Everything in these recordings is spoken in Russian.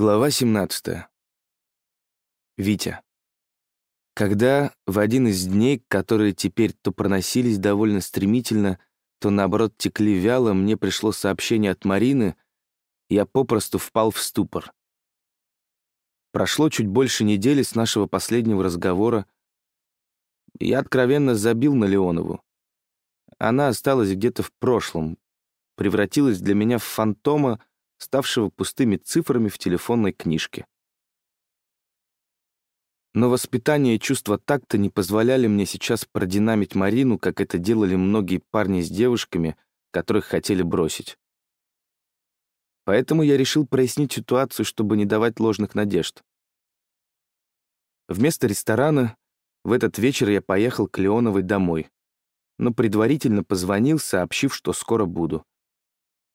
Глава 17. Витя. Когда в один из дней, которые теперь то проносились довольно стремительно, то, наоборот, текли вяло, мне пришло сообщение от Марины, я попросту впал в ступор. Прошло чуть больше недели с нашего последнего разговора. Я откровенно забил на Леонову. Она осталась где-то в прошлом, превратилась для меня в фантома, ставшего пустыми цифрами в телефонной книжке. Но воспитание и чувство такта не позволяли мне сейчас продинамить Марину, как это делали многие парни с девушками, которых хотели бросить. Поэтому я решил прояснить ситуацию, чтобы не давать ложных надежд. Вместо ресторана в этот вечер я поехал к Леоновой домой, но предварительно позвонил, сообщив, что скоро буду.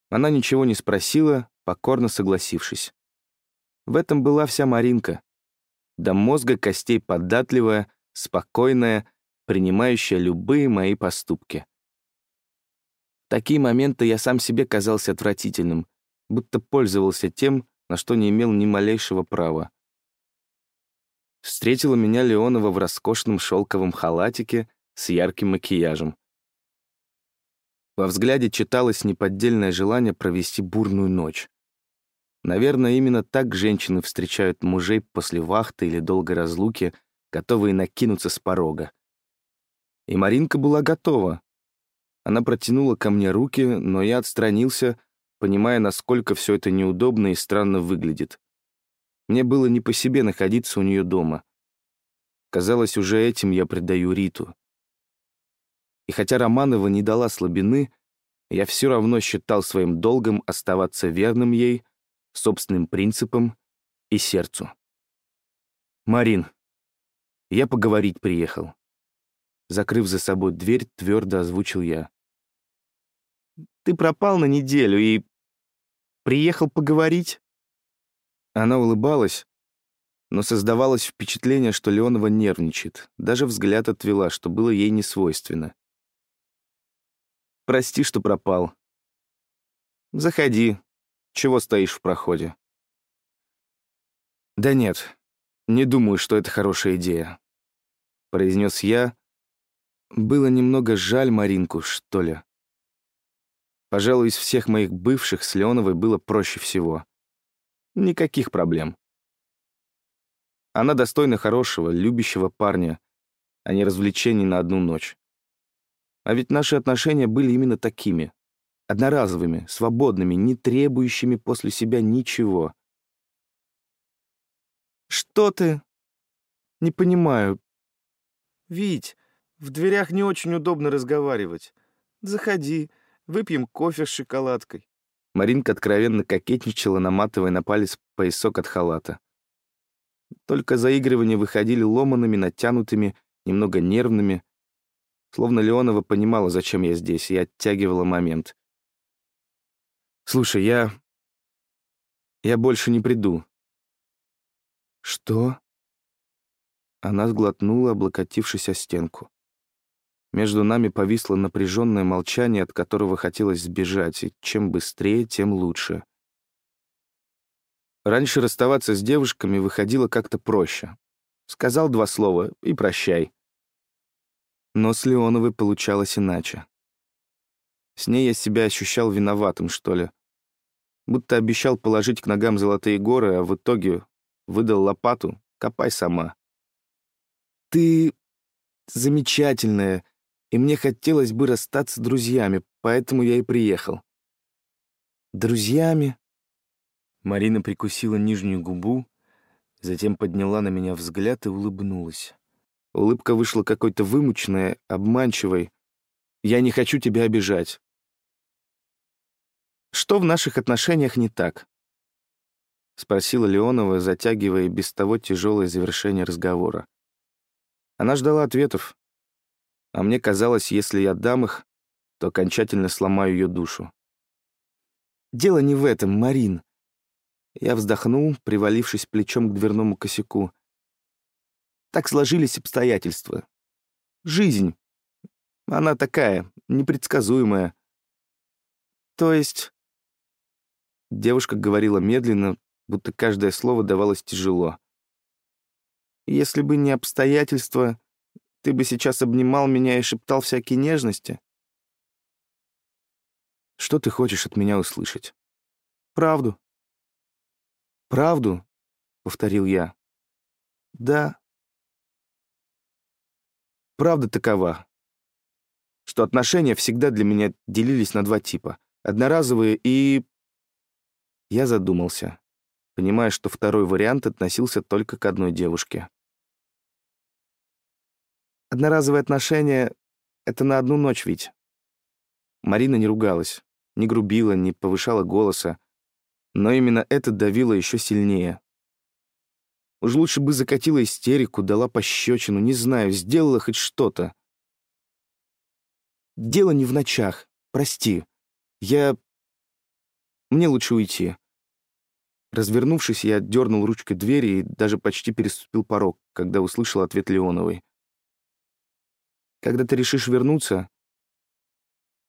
Она ничего не спросила, покорно согласившись. В этом была вся Маринка. До мозга костей податливая, спокойная, принимающая любые мои поступки. В такие моменты я сам себе казался отвратительным, будто пользовался тем, на что не имел ни малейшего права. Встретила меня Леонова в роскошном шелковом халатике с ярким макияжем. Во взгляде читалось неподдельное желание провести бурную ночь. Наверное, именно так женщины встречают мужей после вахты или долгой разлуки, готовые накинуться с порога. И Маринка была готова. Она протянула ко мне руки, но я отстранился, понимая, насколько все это неудобно и странно выглядит. Мне было не по себе находиться у нее дома. Казалось, уже этим я предаю Риту. И хотя Романова не дала слабины, я все равно считал своим долгом оставаться верным ей, собственным принципам и сердцу. «Марин, я поговорить приехал». Закрыв за собой дверь, твердо озвучил я. «Ты пропал на неделю и приехал поговорить?» Она улыбалась, но создавалось впечатление, что Леонова нервничает, даже взгляд отвела, что было ей не свойственно. «Прости, что пропал. Заходи, чего стоишь в проходе?» «Да нет, не думаю, что это хорошая идея», — произнес я. Было немного жаль Маринку, что ли. Пожалуй, из всех моих бывших с Леоновой было проще всего. Никаких проблем. Она достойна хорошего, любящего парня, а не развлечений на одну ночь. А ведь наши отношения были именно такими одноразовыми, свободными, не требующими после себя ничего. «Что ты?» «Не понимаю». «Вить, в дверях не очень удобно разговаривать. Заходи, выпьем кофе с шоколадкой». Маринка откровенно кокетничала, наматывая на палец поясок от халата. Только заигрывания выходили ломанными, натянутыми, немного нервными. Словно Леонова понимала, зачем я здесь, и оттягивала момент. Слушай, я... Я больше не приду. Что? Она сглотнула, облокотившись о стенку. Между нами повисло напряженное молчание, от которого хотелось сбежать, и чем быстрее, тем лучше. Раньше расставаться с девушками выходило как-то проще. Сказал два слова и прощай. Но с Леоновой получалось иначе. С ней я себя ощущал виноватым, что ли. Будто обещал положить к ногам золотые горы, а в итоге выдал лопату, копай сама. Ты замечательная, и мне хотелось бы расстаться с друзьями, поэтому я и приехал. Друзьями? Марина прикусила нижнюю губу, затем подняла на меня взгляд и улыбнулась. Улыбка вышла какой-то вымученной, обманчивой. «Я не хочу тебя обижать. Что в наших отношениях не так?» — спросила Леонова, затягивая без того тяжелое завершение разговора. Она ждала ответов, а мне казалось, если я дам их, то окончательно сломаю ее душу. «Дело не в этом, Марин». Я вздохнул, привалившись плечом к дверному косяку. Так сложились обстоятельства. Жизнь. Она такая, непредсказуемая. То есть Девушка говорила медленно, будто каждое слово давалось тяжело. «Если бы не обстоятельства, ты бы сейчас обнимал меня и шептал всякие нежности?» «Что ты хочешь от меня услышать?» «Правду». «Правду?» — повторил я. «Да». Правда такова, что отношения всегда для меня делились на два типа — одноразовые и... Я задумался, понимая, что второй вариант относился только к одной девушке. Одноразовые отношения — это на одну ночь ведь. Марина не ругалась, не грубила, не повышала голоса, но именно это давило еще сильнее. Уж лучше бы закатила истерику, дала пощечину, не знаю, сделала хоть что-то. Дело не в ночах. Прости. Я... Мне лучше уйти. Развернувшись, я дернул ручкой двери и даже почти переступил порог, когда услышал ответ Леоновой. «Когда ты решишь вернуться,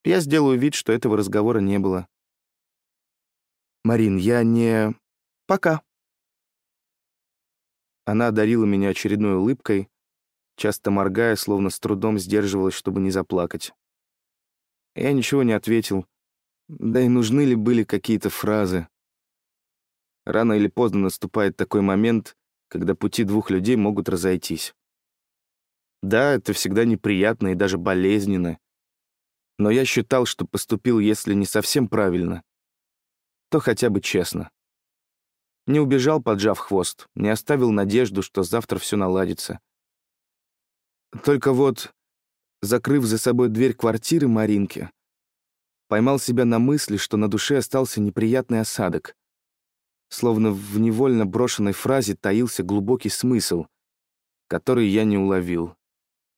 я сделаю вид, что этого разговора не было. Марин, я не... Пока». Она одарила меня очередной улыбкой, часто моргая, словно с трудом сдерживалась, чтобы не заплакать. Я ничего не ответил. Да и нужны ли были какие-то фразы? Рано или поздно наступает такой момент, когда пути двух людей могут разойтись. Да, это всегда неприятно и даже болезненно. Но я считал, что поступил, если не совсем правильно, то хотя бы честно. Не убежал, поджав хвост, не оставил надежду, что завтра все наладится. Только вот закрыв за собой дверь квартиры Маринки, поймал себя на мысли, что на душе остался неприятный осадок. Словно в невольно брошенной фразе таился глубокий смысл, который я не уловил.